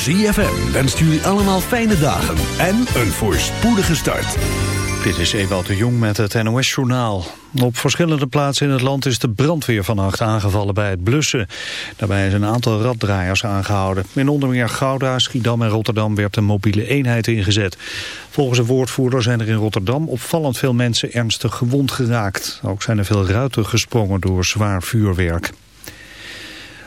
ZFM wenst jullie allemaal fijne dagen en een voorspoedige start. Dit is Ewout de Jong met het NOS-journaal. Op verschillende plaatsen in het land is de brandweer vannacht aangevallen bij het blussen. Daarbij is een aantal raddraaiers aangehouden. In onder meer Gouda, Schiedam en Rotterdam werd een mobiele eenheid ingezet. Volgens een woordvoerder zijn er in Rotterdam opvallend veel mensen ernstig gewond geraakt. Ook zijn er veel ruiten gesprongen door zwaar vuurwerk.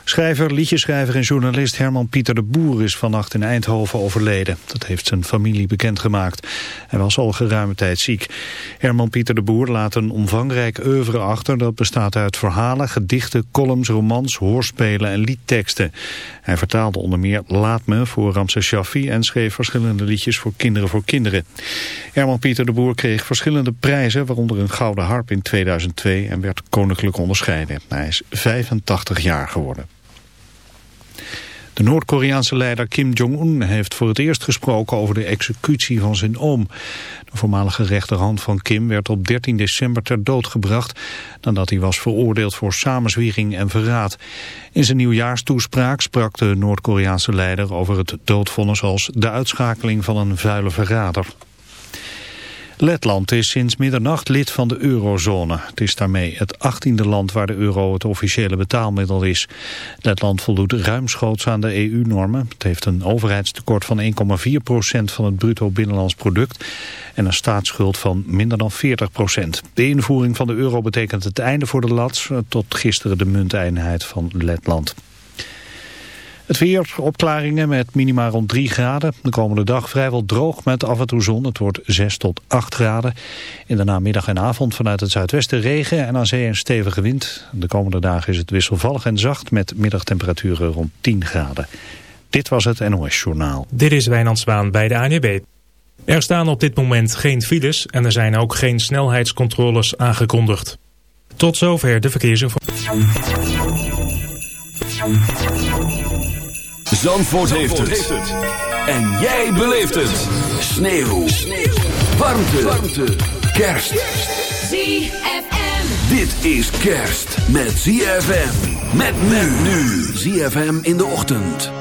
Schrijver, liedjeschrijver en journalist Herman Pieter de Boer is vannacht in Eindhoven overleden. Dat heeft zijn familie bekendgemaakt. Hij was al geruime tijd ziek. Herman Pieter de Boer laat een omvangrijk oeuvre achter dat bestaat uit verhalen, gedichten, columns, romans, hoorspelen en liedteksten. Hij vertaalde onder meer Laat me voor Ramses Shaffi en schreef verschillende liedjes voor Kinderen voor Kinderen. Herman Pieter de Boer kreeg verschillende prijzen, waaronder een Gouden Harp in 2002 en werd koninklijk onderscheiden. Hij is 85 jaar geworden. De Noord-Koreaanse leider Kim Jong-un heeft voor het eerst gesproken over de executie van zijn oom. De voormalige rechterhand van Kim werd op 13 december ter dood gebracht nadat hij was veroordeeld voor samenzwiering en verraad. In zijn nieuwjaarstoespraak sprak de Noord-Koreaanse leider over het doodvonnis als de uitschakeling van een vuile verrader. Letland is sinds middernacht lid van de eurozone. Het is daarmee het achttiende land waar de euro het officiële betaalmiddel is. Letland voldoet ruimschoots aan de EU-normen. Het heeft een overheidstekort van 1,4% van het bruto binnenlands product en een staatsschuld van minder dan 40% De invoering van de euro betekent het einde voor de lat, tot gisteren de munteenheid van Letland. Het weer, opklaringen met minima rond 3 graden. De komende dag vrijwel droog met af en toe zon. Het wordt 6 tot 8 graden. In de namiddag en avond vanuit het zuidwesten regen en aan zee een stevige wind. De komende dagen is het wisselvallig en zacht met middagtemperaturen rond 10 graden. Dit was het NOS Journaal. Dit is Wijnand bij de ANWB. Er staan op dit moment geen files en er zijn ook geen snelheidscontroles aangekondigd. Tot zover de verkeersinformatie. Zandvoort, heeft, het. En jij beleeft het. Sneeuw. Sneeuw. Warmte. Warmte. Kerst. ZFM. Dit is kerst met ZFM. Met men nu. ZFM in de ochtend.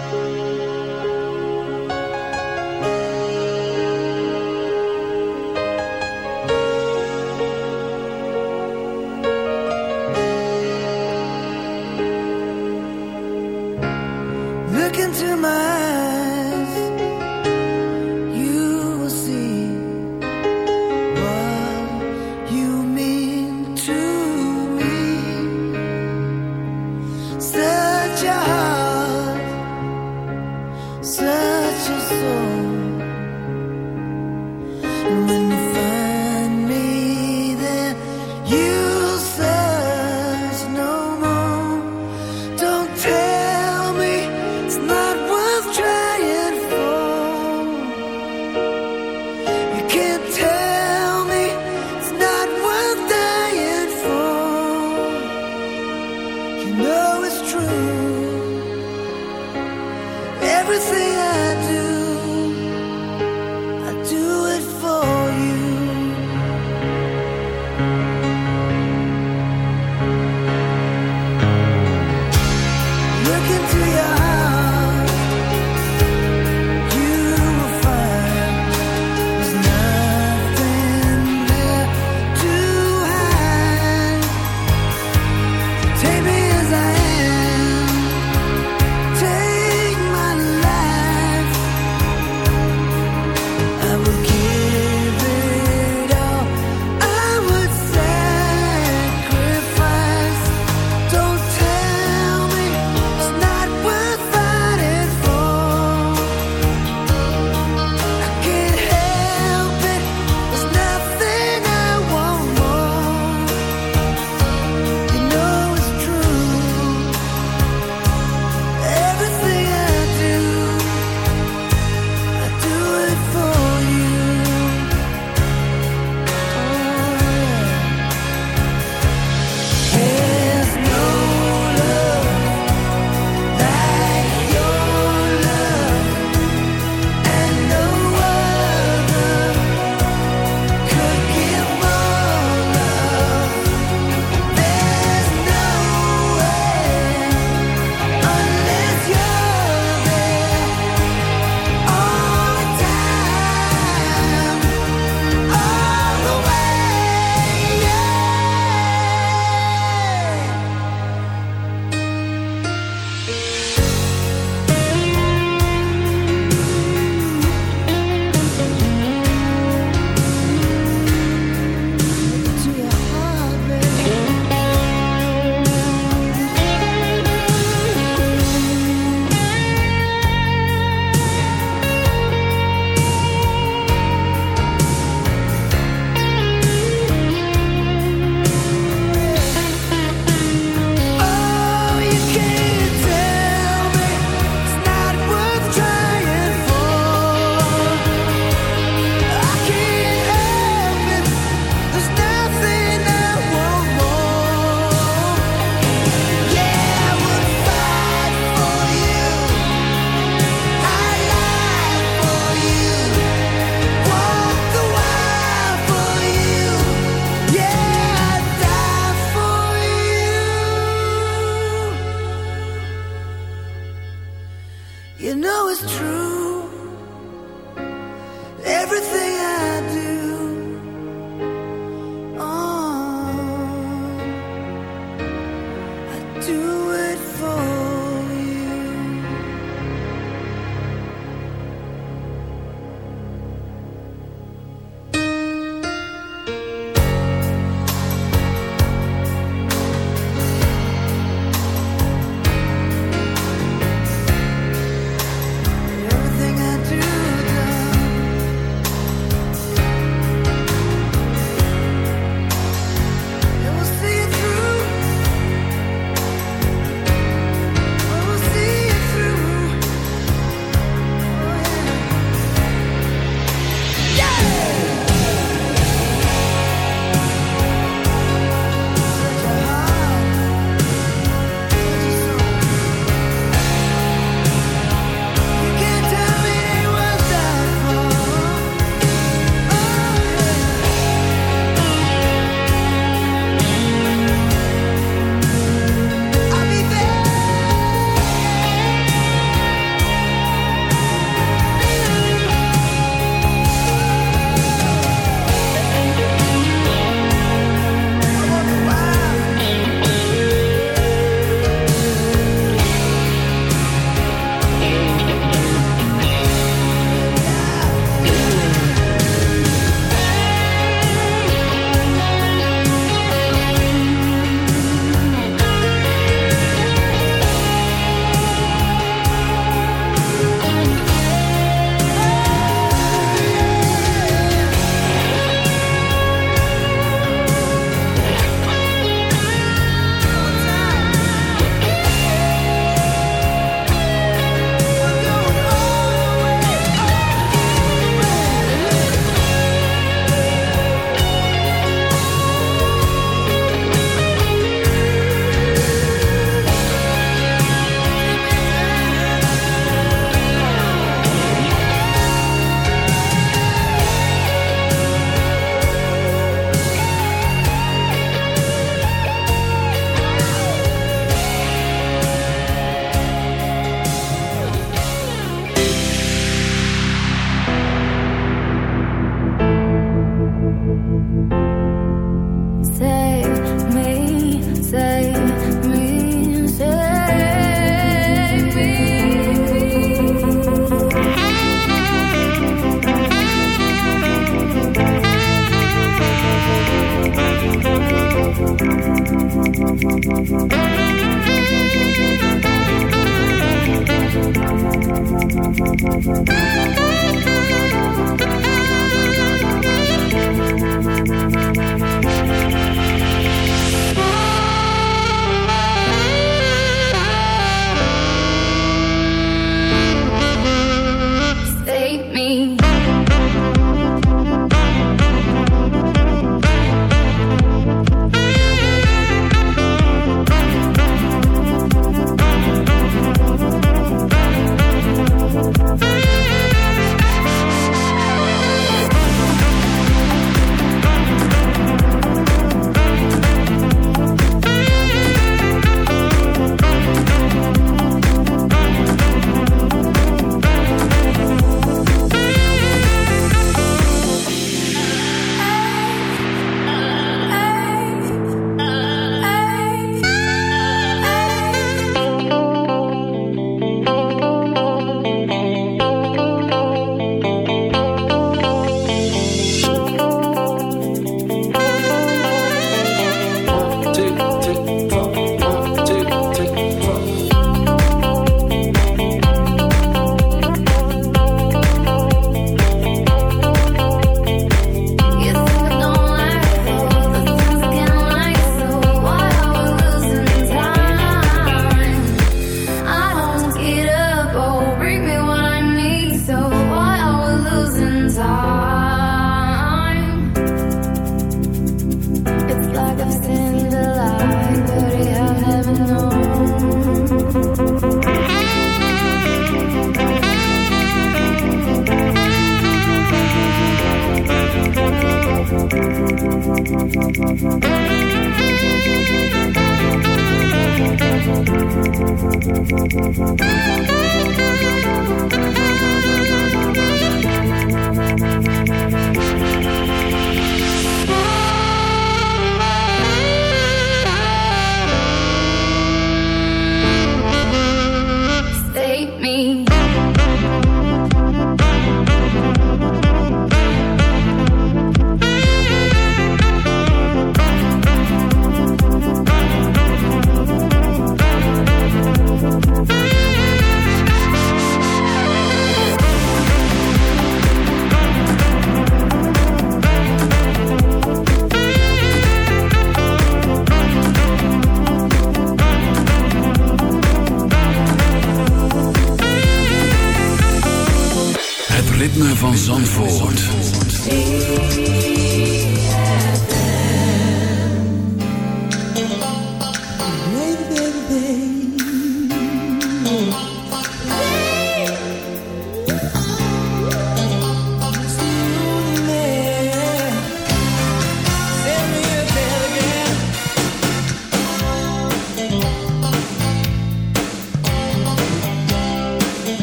Mm-hmm.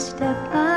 step by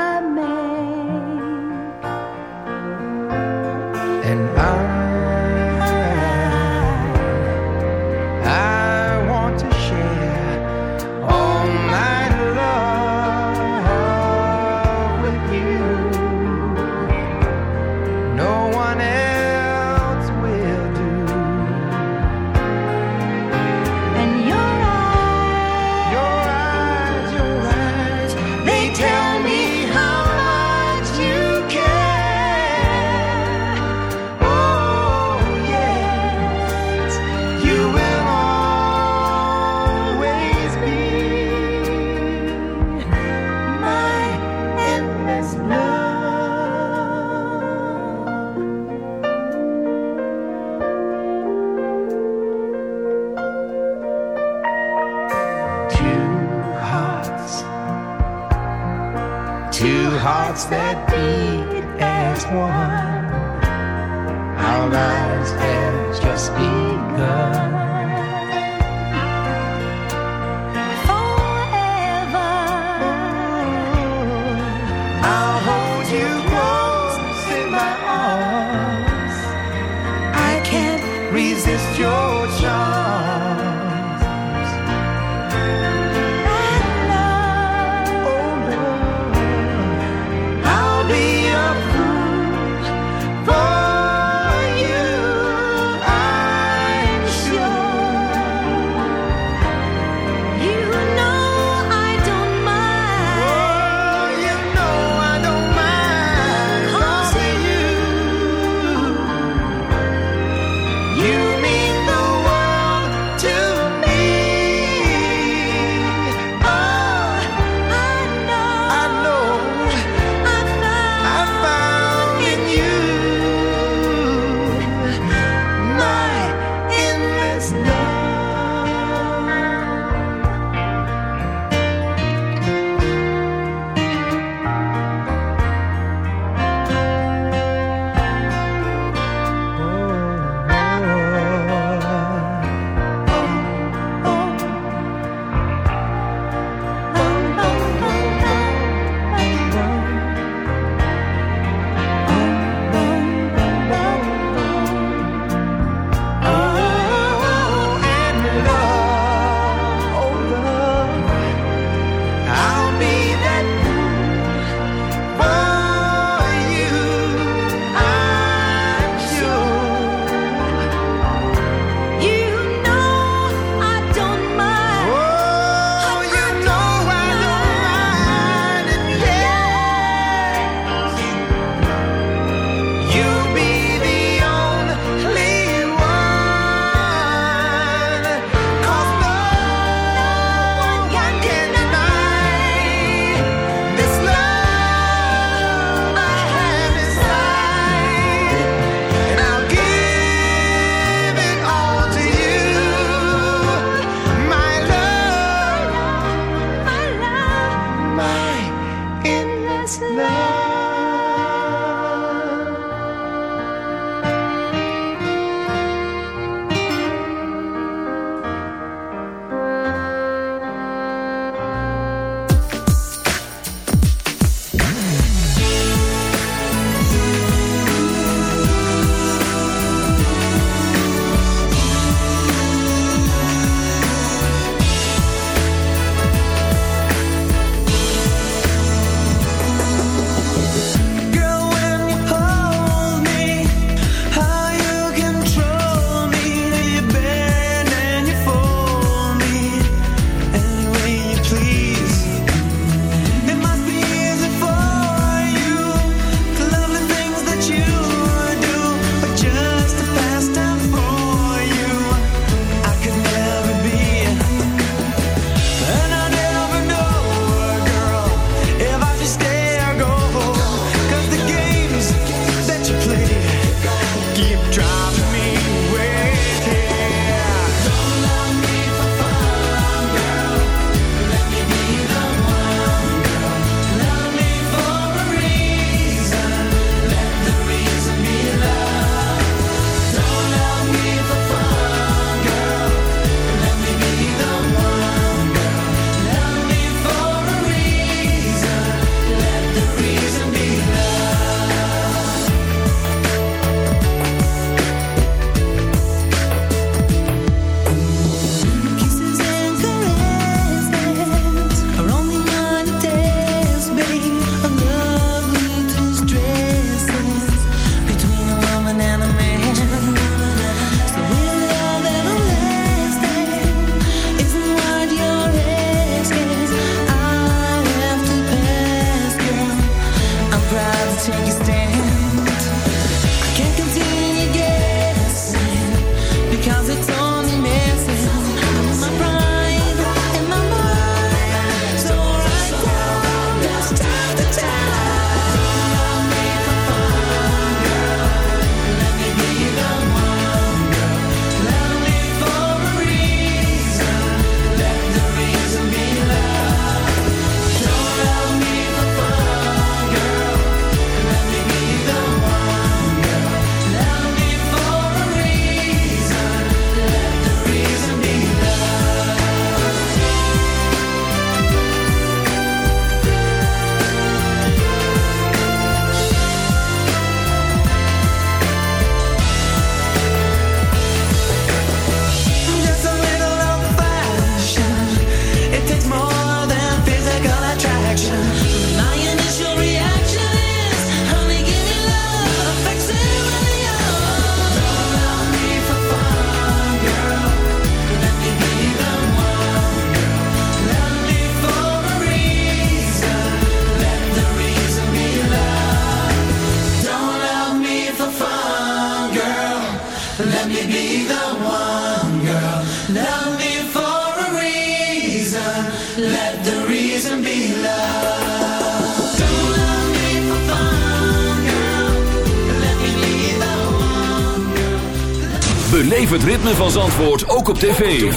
ook op tv.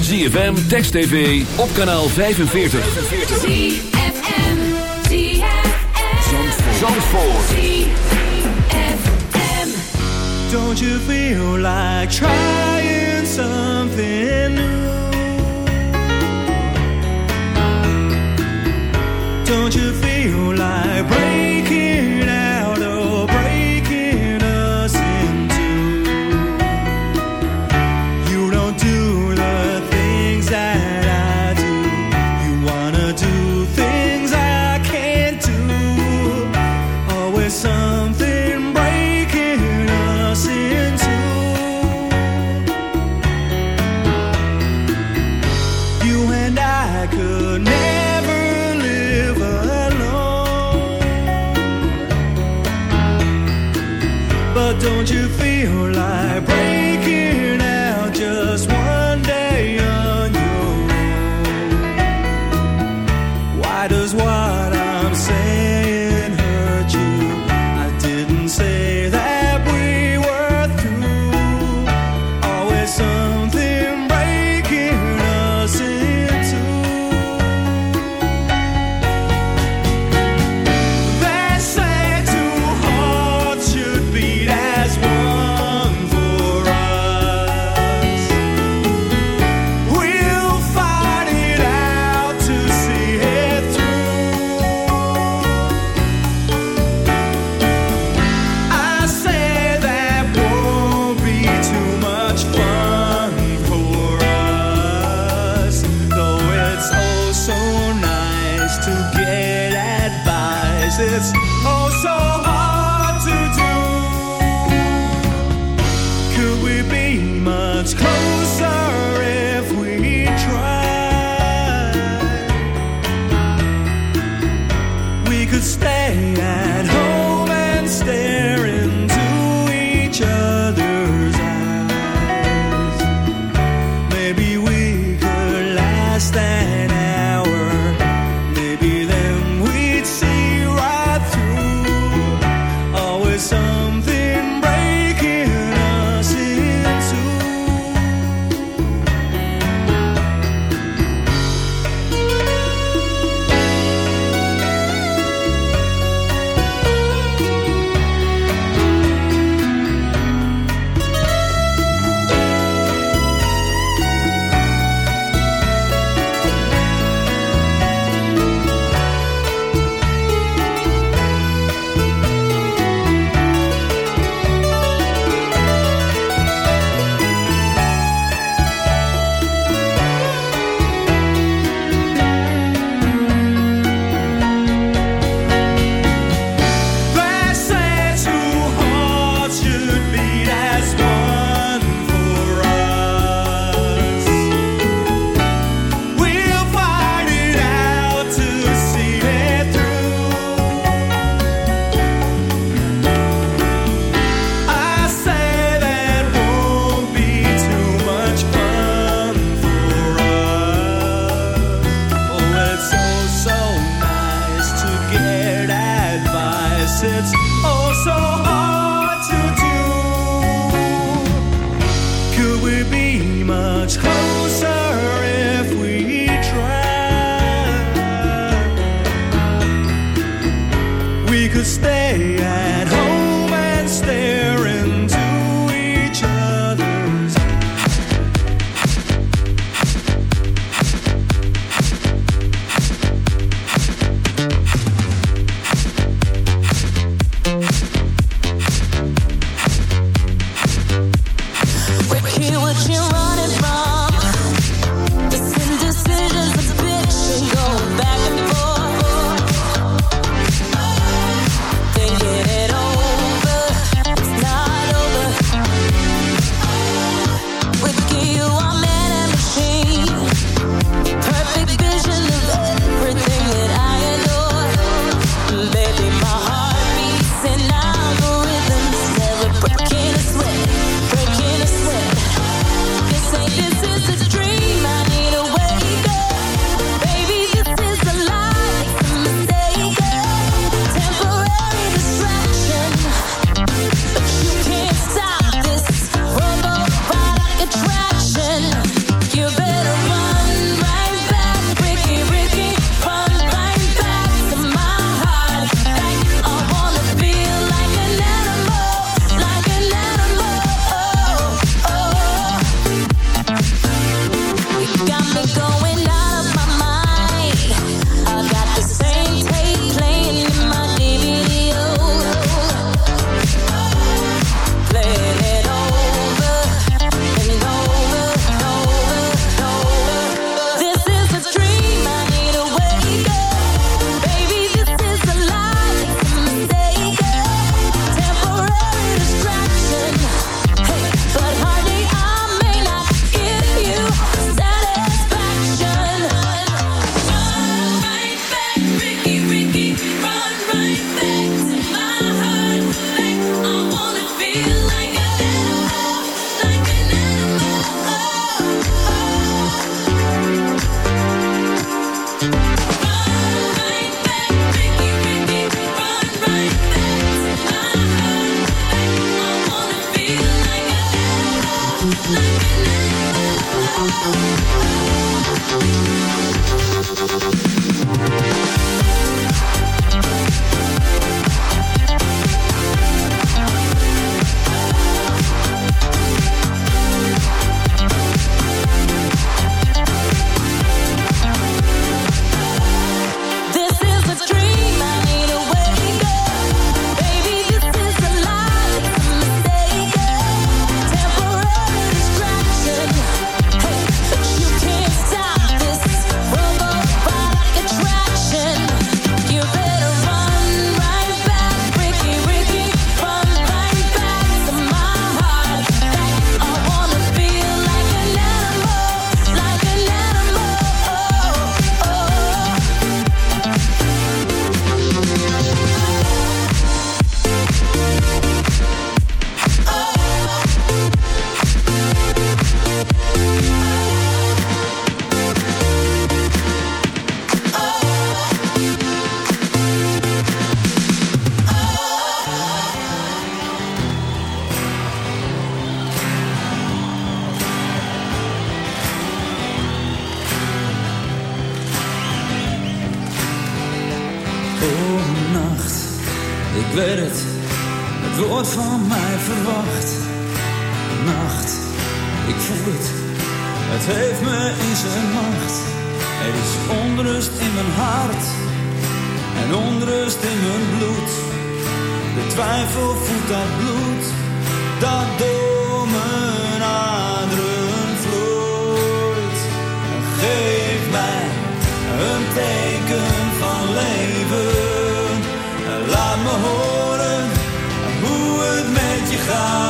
ZFM, Text TV, op kanaal 45. ZFM, ZFM, Zandvoort. Don't you feel like trying something new? Don't you feel like breaking en onrust in mijn bloed. De twijfel voedt dat bloed dat door mijn aderen vloeit. En geef mij een teken van leven. En laat me horen hoe het met je gaat.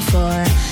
before.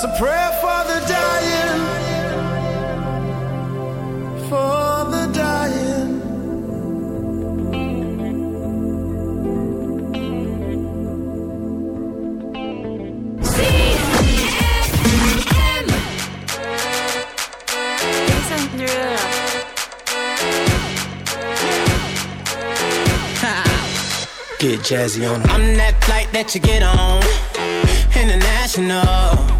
Just a prayer for the dying, for the dying. Get jazzy on. I'm that flight that you get on. International